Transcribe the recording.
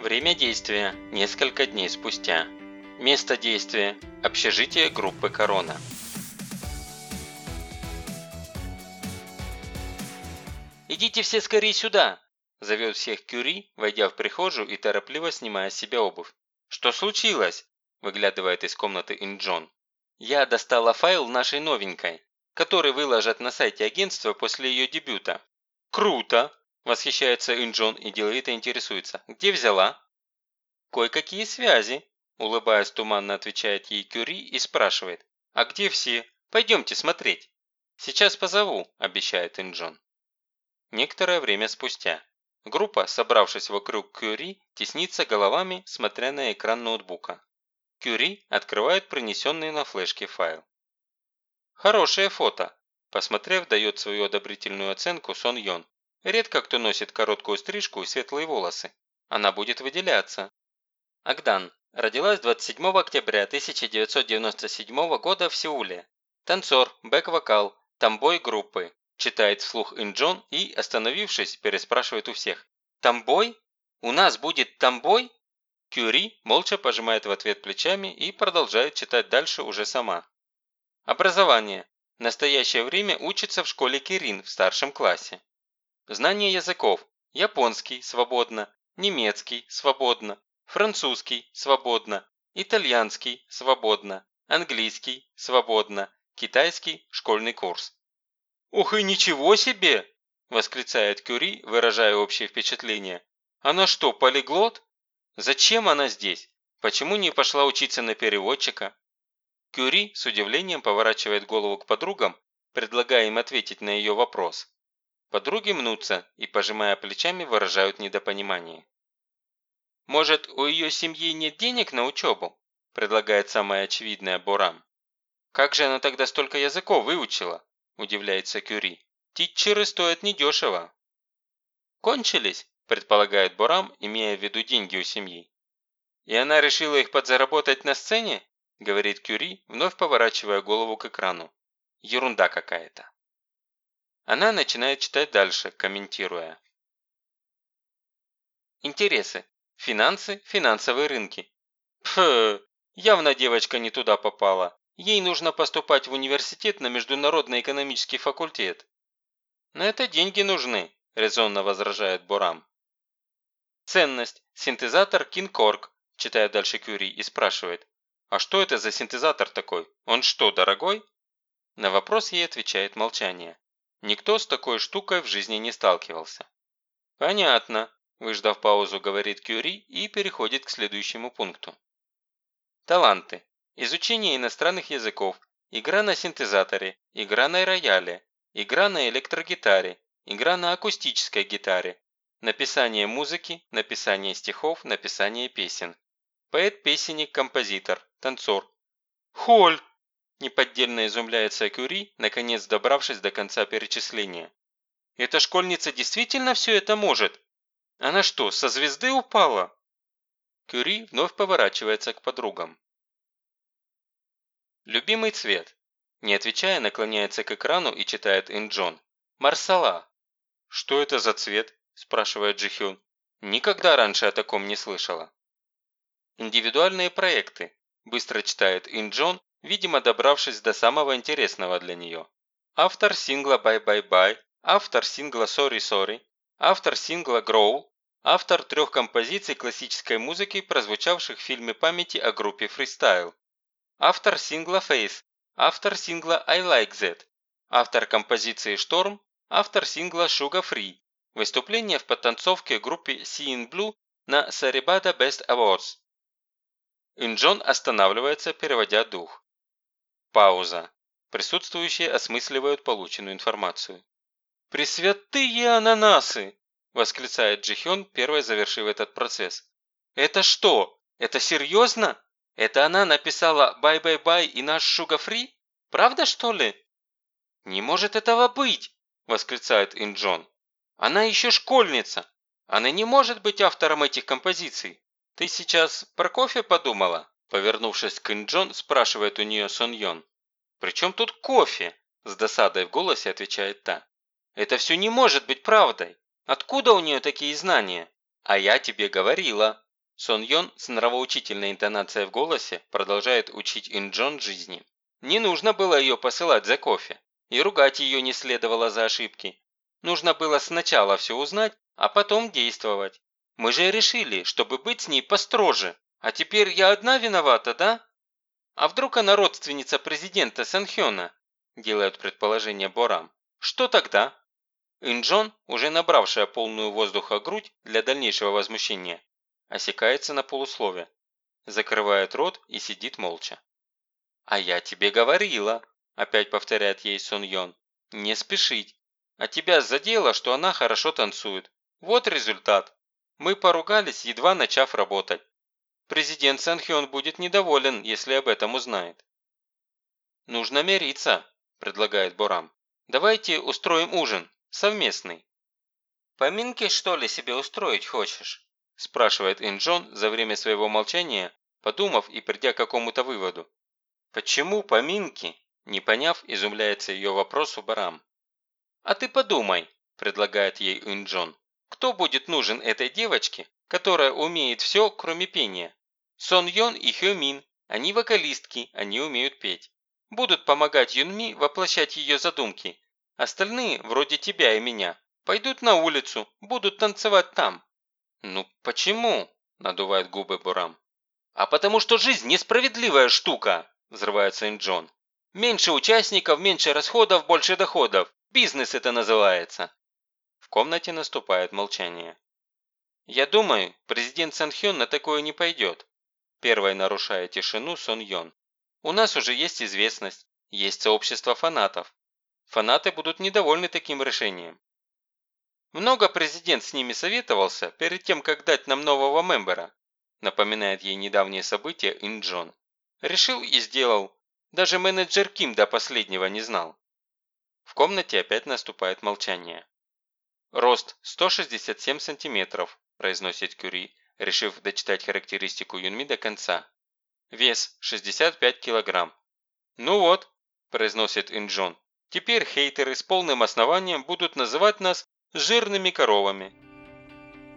Время действия – несколько дней спустя. Место действия – общежитие группы «Корона». «Идите все скорее сюда!» – зовет всех Кюри, войдя в прихожую и торопливо снимая с себя обувь. «Что случилось?» – выглядывает из комнаты Инджон. «Я достала файл нашей новенькой, который выложат на сайте агентства после ее дебюта». «Круто!» – восхищается Инджон и деловито интересуется. «Где взяла?» «Кое-какие связи», – улыбаясь туманно отвечает ей Кюри и спрашивает. «А где все? Пойдемте смотреть». «Сейчас позову», – обещает Инджон. Некоторое время спустя. Группа, собравшись вокруг Кюри, теснится головами, смотря на экран ноутбука. Кюри открывает принесенный на флешке файл. «Хорошее фото», – посмотрев, дает свою одобрительную оценку Сон Йон. «Редко кто носит короткую стрижку и светлые волосы. Она будет выделяться». Агдан. Родилась 27 октября 1997 года в Сеуле. Танцор, бэк-вокал, тамбой группы. Читает вслух Инджон и, остановившись, переспрашивает у всех. «Тамбой? У нас будет тамбой?» Кюри молча пожимает в ответ плечами и продолжает читать дальше уже сама. Образование. В настоящее время учится в школе Кирин в старшем классе. Знание языков. Японский – свободно. Немецкий – свободно. Французский – свободно. Итальянский – свободно. Английский – свободно. Китайский – школьный курс. «Ух и ничего себе!» – восклицает Кюри, выражая общее впечатление. «Она что, полиглот? Зачем она здесь? Почему не пошла учиться на переводчика?» Кюри с удивлением поворачивает голову к подругам, предлагая им ответить на ее вопрос. Подруги мнутся и, пожимая плечами, выражают недопонимание. «Может, у ее семьи нет денег на учебу?» – предлагает самое очевидное Борам. «Как же она тогда столько языков выучила?» удивляется Кюри. «Титчеры стоят недешево». «Кончились?» – предполагает Борам, имея в виду деньги у семьи. «И она решила их подзаработать на сцене?» – говорит Кюри, вновь поворачивая голову к экрану. «Ерунда какая-то». Она начинает читать дальше, комментируя. Интересы. Финансы, финансовые рынки. Пф, явно девочка не туда попала. Ей нужно поступать в университет на международный экономический факультет. На это деньги нужны, резонно возражает Борам. Ценность. Синтезатор Кинкорг, читает дальше Кюри и спрашивает. А что это за синтезатор такой? Он что, дорогой? На вопрос ей отвечает молчание. Никто с такой штукой в жизни не сталкивался. Понятно, выждав паузу, говорит Кюри и переходит к следующему пункту. Таланты. Изучение иностранных языков, игра на синтезаторе, игра на рояле, игра на электрогитаре, игра на акустической гитаре, написание музыки, написание стихов, написание песен. Поэт-песенник, композитор, танцор. «Холь!» – неподдельно изумляется Кюри, наконец добравшись до конца перечисления. «Эта школьница действительно все это может? Она что, со звезды упала?» Кюри вновь поворачивается к подругам. Любимый цвет. Не отвечая, наклоняется к экрану и читает Инджон. Марсала. Что это за цвет? Спрашивает Джихюн. Никогда раньше о таком не слышала. Индивидуальные проекты. Быстро читает Инджон, видимо добравшись до самого интересного для нее. Автор сингла Bye Bye Bye, автор сингла Sorry Sorry, автор сингла Grow, автор трех композиций классической музыки, прозвучавших в фильме памяти о группе Freestyle, Автор сингла Face, автор сингла I Like That, автор композиции Шторм, автор сингла Sugar Free. Выступление в подтанцовке группе Seeing Blue на Saribada Best Awards. Инджон останавливается, переводя дух. Пауза. Присутствующие осмысливают полученную информацию. «Пресвятые ананасы!» – восклицает Джихён, первой завершив этот процесс. «Это что? Это серьезно?» Это она написала «Bye Bye Bye» и наш Sugar Free? Правда, что ли?» «Не может этого быть!» – восклицает Инджон. «Она еще школьница! Она не может быть автором этих композиций!» «Ты сейчас про кофе подумала?» Повернувшись к Инджон, спрашивает у нее Сон Йон. «При чем тут кофе?» С досадой в голосе отвечает та. «Это все не может быть правдой! Откуда у нее такие знания?» «А я тебе говорила!» Сон Йон с нравоучительной интонацией в голосе продолжает учить Инджон жизни. Не нужно было ее посылать за кофе. И ругать ее не следовало за ошибки. Нужно было сначала все узнать, а потом действовать. Мы же решили, чтобы быть с ней построже. А теперь я одна виновата, да? А вдруг она родственница президента Санхёна? Делает предположение Борам. Что тогда? Инджон, уже набравшая полную воздуха грудь для дальнейшего возмущения, осекается на полуслове, закрывает рот и сидит молча. «А я тебе говорила», – опять повторяет ей Сон «не спешить. А тебя задело, что она хорошо танцует. Вот результат. Мы поругались, едва начав работать. Президент Санхён будет недоволен, если об этом узнает. «Нужно мириться», – предлагает Борам. «Давайте устроим ужин, совместный». «Поминки, что ли, себе устроить хочешь?» – спрашивает Инджон за время своего молчания, подумав и придя к какому-то выводу. «Почему поминки?» – не поняв, изумляется ее вопросу Барам. «А ты подумай», – предлагает ей Инджон. «Кто будет нужен этой девочке, которая умеет все, кроме пения? Сон Йон и Хё Мин. Они вокалистки, они умеют петь. Будут помогать Юнми воплощать ее задумки. Остальные, вроде тебя и меня, пойдут на улицу, будут танцевать там. Ну почему? Надувает губы Бурам. А потому что жизнь несправедливая штука, взрывается Инджон. Меньше участников, меньше расходов, больше доходов. Бизнес это называется. В комнате наступает молчание. Я думаю, президент Санхён на такое не пойдет. Первой нарушая тишину Сон Йон. У нас уже есть известность, есть сообщество фанатов. Фанаты будут недовольны таким решением. Много президент с ними советовался перед тем, как дать нам нового мембера, напоминает ей недавние события Инджон. Решил и сделал. Даже менеджер Ким до последнего не знал. В комнате опять наступает молчание. «Рост 167 сантиметров», – произносит Кюри, решив дочитать характеристику Юнми до конца. Вес 65 килограмм. «Ну вот», – произносит Инджон, – «теперь хейтеры с полным основанием будут называть нас жирными коровами».